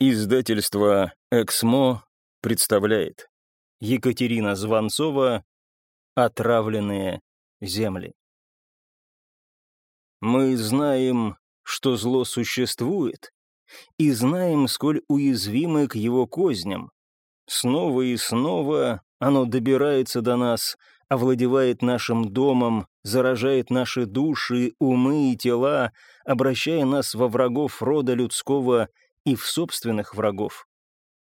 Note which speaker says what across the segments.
Speaker 1: Издательство «Эксмо» представляет Екатерина Звонцова «Отравленные земли». Мы знаем, что зло существует, и знаем, сколь уязвимы к его козням. Снова и снова оно добирается до нас, овладевает нашим домом, заражает наши души, умы и тела, обращая нас во врагов рода людского и в собственных врагов.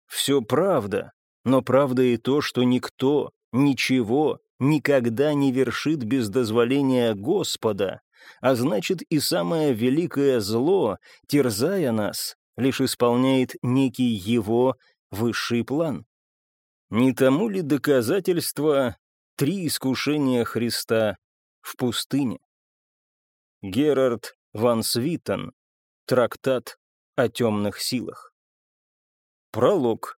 Speaker 1: Все правда, но правда и то, что никто, ничего, никогда не вершит без дозволения Господа, а значит и самое великое зло, терзая нас, лишь исполняет некий его высший план. Не тому ли доказательство три искушения Христа в пустыне? Герард ван Свитон, трактат о темных силах. Пролог.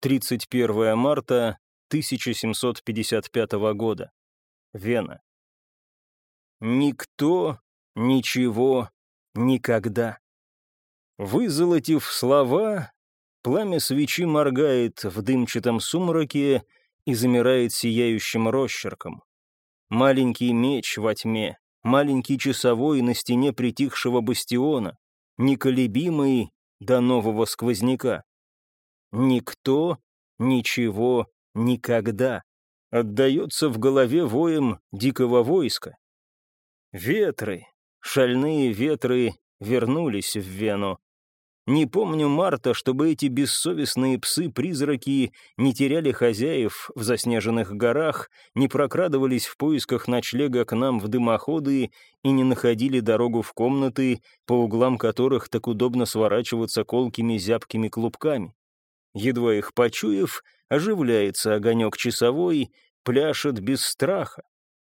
Speaker 1: 31 марта 1755 года. Вена. Никто, ничего, никогда. Вызолотив слова, пламя свечи моргает в дымчатом сумраке и замирает сияющим росчерком. Маленький меч во тьме, маленький часовой на стене притихшего бастиона, неколебимый до нового сквозняка. Никто, ничего, никогда отдается в голове воем дикого войска. Ветры, шальные ветры вернулись в Вену, не помню марта, чтобы эти бессовестные псы-призраки не теряли хозяев в заснеженных горах, не прокрадывались в поисках ночлега к нам в дымоходы и не находили дорогу в комнаты, по углам которых так удобно сворачиваться колкими зябкими клубками. Едва их почуяв, оживляется огонек часовой, пляшет без страха.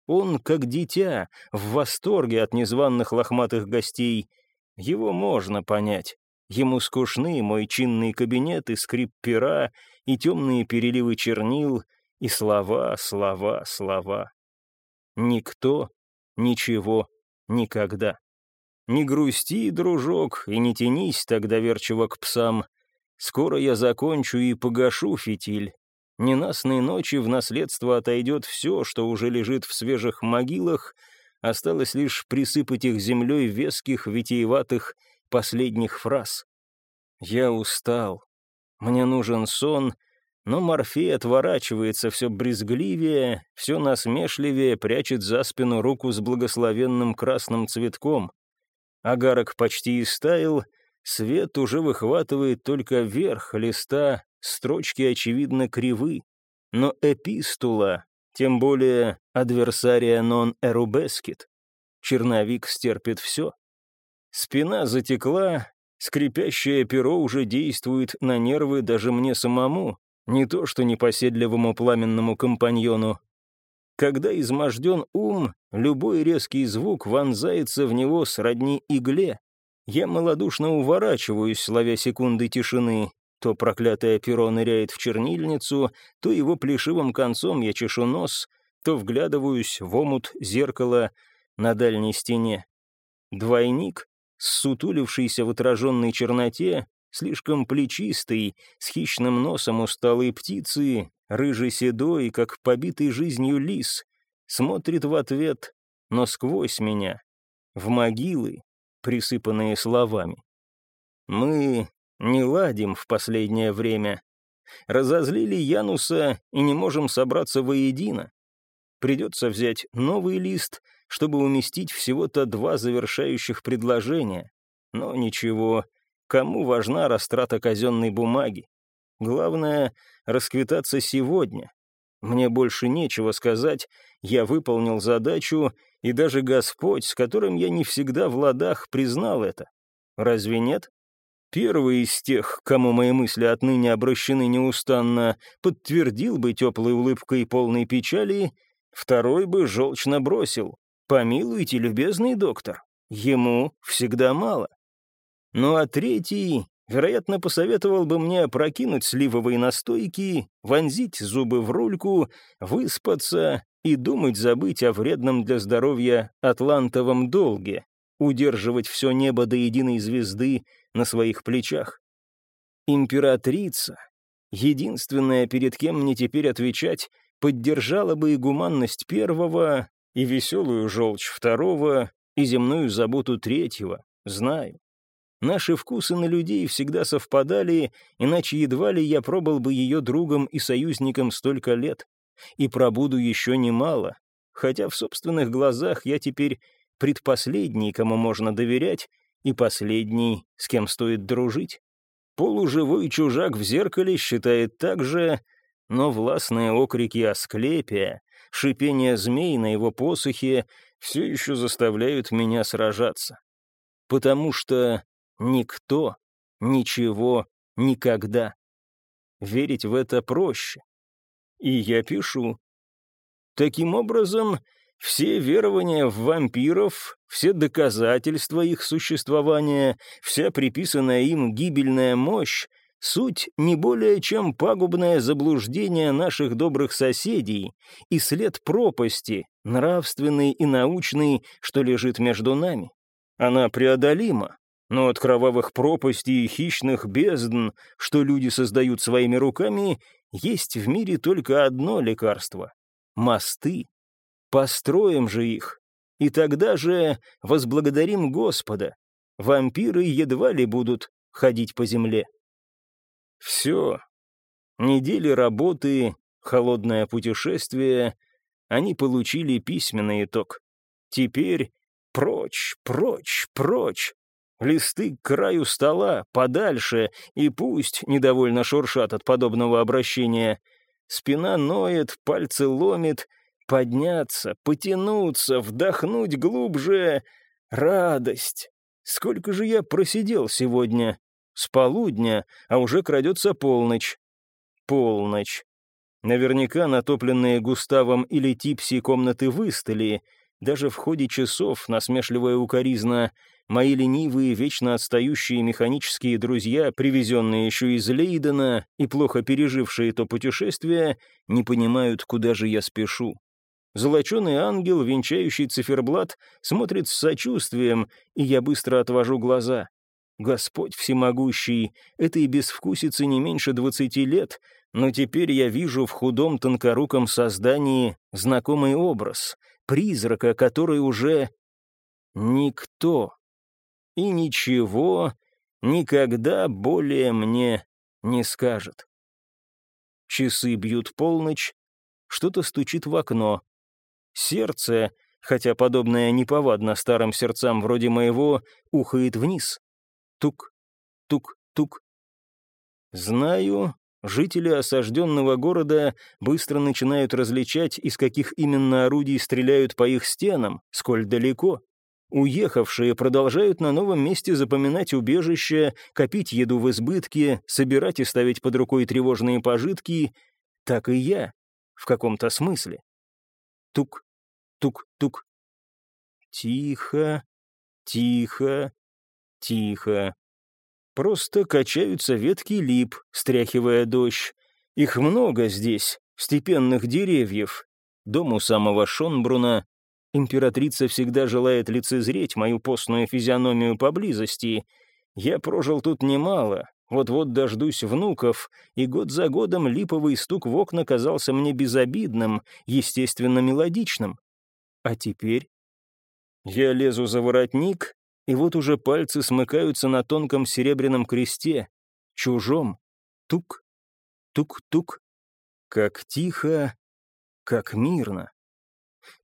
Speaker 1: Он, как дитя, в восторге от незваных лохматых гостей. Его можно понять. Ему скучны мой чинный кабинет и скрип пера, и темные переливы чернил, и слова, слова, слова. Никто, ничего, никогда. Не грусти, дружок, и не тянись так доверчиво к псам. Скоро я закончу и погашу фитиль. Ненастной ночи в наследство отойдет все, что уже лежит в свежих могилах, осталось лишь присыпать их землей веских, витиеватых последних фраз. «Я устал. Мне нужен сон», но Морфей отворачивается все брезгливее, все насмешливее, прячет за спину руку с благословенным красным цветком. Агарок почти истаял, свет уже выхватывает только верх листа, строчки, очевидно, кривы. Но эпистула, тем более адверсария нон эрубескит. Черновик стерпит все. Спина затекла, скрипящее перо уже действует на нервы даже мне самому, не то что непоседливому пламенному компаньону. Когда изможден ум, любой резкий звук вонзается в него сродни игле. Я малодушно уворачиваюсь, славя секунды тишины. То проклятое перо ныряет в чернильницу, то его плешивым концом я чешу нос, то вглядываюсь в омут зеркала на дальней стене. Двойник сутулившийся в отраженной черноте, слишком плечистый, с хищным носом усталой птицы, рыжий седой, как побитый жизнью лис, смотрит в ответ, но сквозь меня, в могилы, присыпанные словами. Мы не ладим в последнее время. Разозлили Януса и не можем собраться воедино. Придется взять новый лист — чтобы уместить всего-то два завершающих предложения. Но ничего, кому важна растрата казенной бумаги? Главное — расквитаться сегодня. Мне больше нечего сказать, я выполнил задачу, и даже Господь, с которым я не всегда в ладах, признал это. Разве нет? Первый из тех, кому мои мысли отныне обращены неустанно, подтвердил бы теплой улыбкой полной печали, второй бы желчно бросил. Помилуйте, любезный доктор, ему всегда мало. Ну а третий, вероятно, посоветовал бы мне опрокинуть сливовые настойки, вонзить зубы в рульку, выспаться и думать забыть о вредном для здоровья атлантовом долге, удерживать все небо до единой звезды на своих плечах. Императрица, единственная, перед кем мне теперь отвечать, поддержала бы и гуманность первого, и веселую желчь второго, и земную заботу третьего, знаю. Наши вкусы на людей всегда совпадали, иначе едва ли я пробыл бы ее другом и союзником столько лет. И пробуду еще немало, хотя в собственных глазах я теперь предпоследний, кому можно доверять, и последний, с кем стоит дружить. Полуживой чужак в зеркале считает так же, но властные окрики Асклепия, шипение змей на его посохе все еще заставляют меня сражаться. Потому что никто, ничего, никогда. Верить в это проще. И я пишу. Таким образом, все верования в вампиров, все доказательства их существования, вся приписанная им гибельная мощь — суть не более чем пагубное заблуждение наших добрых соседей и след пропасти, нравственный и научный, что лежит между нами. Она преодолима, но от кровавых пропастей и хищных бездн, что люди создают своими руками, есть в мире только одно лекарство — мосты. Построим же их, и тогда же возблагодарим Господа. Вампиры едва ли будут ходить по земле. Все. Недели работы, холодное путешествие. Они получили письменный итог. Теперь прочь, прочь, прочь. Листы к краю стола, подальше, и пусть недовольно шуршат от подобного обращения. Спина ноет, пальцы ломит — Подняться, потянуться, вдохнуть глубже. Радость. Сколько же я просидел сегодня? С полудня, а уже крадется полночь. Полночь. Наверняка натопленные Густавом или Типси комнаты выстали. Даже в ходе часов, насмешливая укоризна, мои ленивые, вечно отстающие механические друзья, привезенные еще из Лейдена и плохо пережившие то путешествие, не понимают, куда же я спешу. Золоченый ангел, венчающий циферблат, смотрит с сочувствием, и я быстро отвожу глаза. Господь всемогущий, этой безвкусице не меньше двадцати лет, но теперь я вижу в худом тонкоруком создании знакомый образ, призрака, который уже никто и ничего никогда более мне не скажет. Часы бьют полночь, что-то стучит в окно. Сердце, хотя подобное неповадно старым сердцам вроде моего, ухает вниз. Тук, тук, тук. Знаю, жители осажденного города быстро начинают различать, из каких именно орудий стреляют по их стенам, сколь далеко. Уехавшие продолжают на новом месте запоминать убежище, копить еду в избытке, собирать и ставить под рукой тревожные пожитки. Так и я, в каком-то смысле. Тук, тук-тук. Тихо, тихо, тихо. Просто качаются ветки лип, стряхивая дождь. Их много здесь, степенных деревьев. Дом у самого Шонбруна. Императрица всегда желает лицезреть мою постную физиономию поблизости. Я прожил тут немало, вот-вот дождусь внуков, и год за годом липовый стук в окна казался мне безобидным, естественно мелодичным. А теперь? Я лезу за воротник, и вот уже пальцы смыкаются на тонком серебряном кресте, чужом. Тук, тук-тук. Как тихо, как мирно.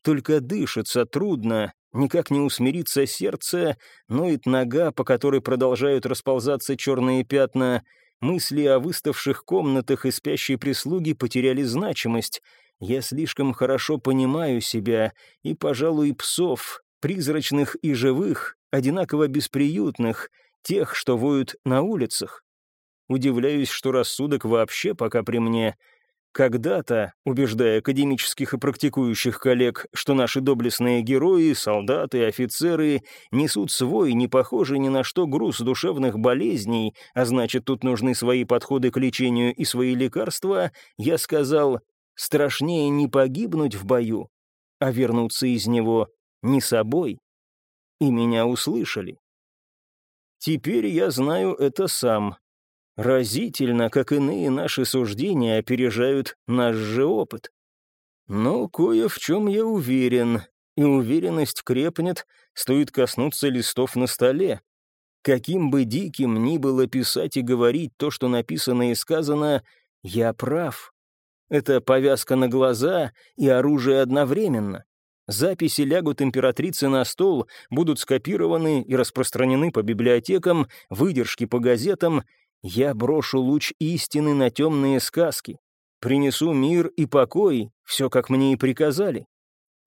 Speaker 1: Только дышится трудно, никак не усмирится сердце, ноет нога, по которой продолжают расползаться черные пятна. Мысли о выставших комнатах и спящей прислуги потеряли значимость — я слишком хорошо понимаю себя и, пожалуй, псов, призрачных и живых, одинаково бесприютных, тех, что воют на улицах. Удивляюсь, что рассудок вообще пока при мне. Когда-то, убеждая академических и практикующих коллег, что наши доблестные герои, солдаты, офицеры несут свой, не похожий ни на что груз душевных болезней, а значит, тут нужны свои подходы к лечению и свои лекарства, я сказал, Страшнее не погибнуть в бою, а вернуться из него не собой. И меня услышали. Теперь я знаю это сам. Разительно, как иные наши суждения опережают наш же опыт. Но кое в чем я уверен, и уверенность крепнет, стоит коснуться листов на столе. Каким бы диким ни было писать и говорить то, что написано и сказано, я прав. Это повязка на глаза и оружие одновременно. Записи лягут императрице на стол, будут скопированы и распространены по библиотекам, выдержки по газетам. Я брошу луч истины на темные сказки. Принесу мир и покой, все как мне и приказали.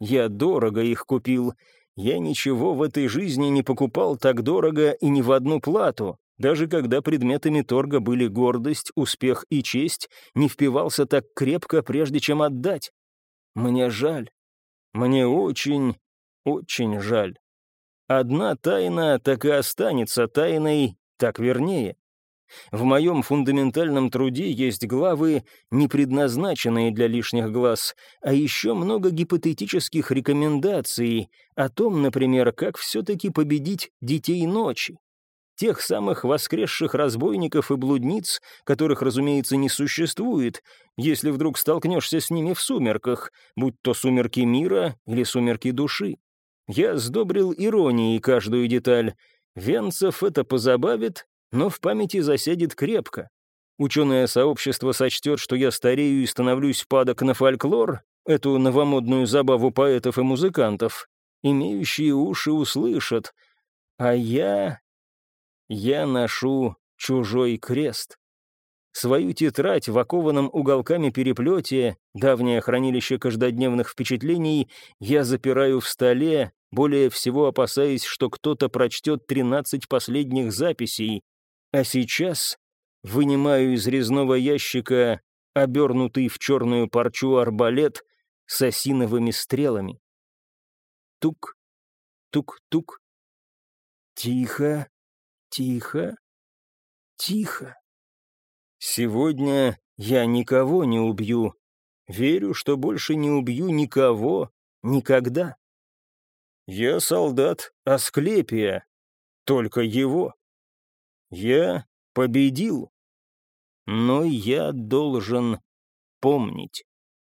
Speaker 1: Я дорого их купил. Я ничего в этой жизни не покупал так дорого и ни в одну плату. Даже когда предметами торга были гордость, успех и честь, не впивался так крепко, прежде чем отдать. Мне жаль. Мне очень, очень жаль. Одна тайна так и останется тайной, так вернее. В моем фундаментальном труде есть главы, не предназначенные для лишних глаз, а еще много гипотетических рекомендаций о том, например, как все-таки победить детей ночи. Тех самых воскресших разбойников и блудниц, которых, разумеется, не существует, если вдруг столкнешься с ними в сумерках, будь то сумерки мира или сумерки души. Я сдобрил иронией каждую деталь. Венцев это позабавит, но в памяти засядет крепко. Ученое сообщество сочтет, что я старею и становлюсь падок на фольклор, эту новомодную забаву поэтов и музыкантов. Имеющие уши услышат. А я... Я ношу чужой крест. Свою тетрадь в окованном уголками переплете, давнее хранилище каждодневных впечатлений, я запираю в столе, более всего опасаясь, что кто-то прочтет 13 последних записей, а сейчас вынимаю из резного ящика обернутый в черную парчу арбалет с осиновыми стрелами. Тук, тук-тук. Тихо, тихо, тихо. Сегодня я никого не убью. Верю, что больше не убью никого никогда. Я солдат Асклепия, только его. Я победил, но я должен помнить.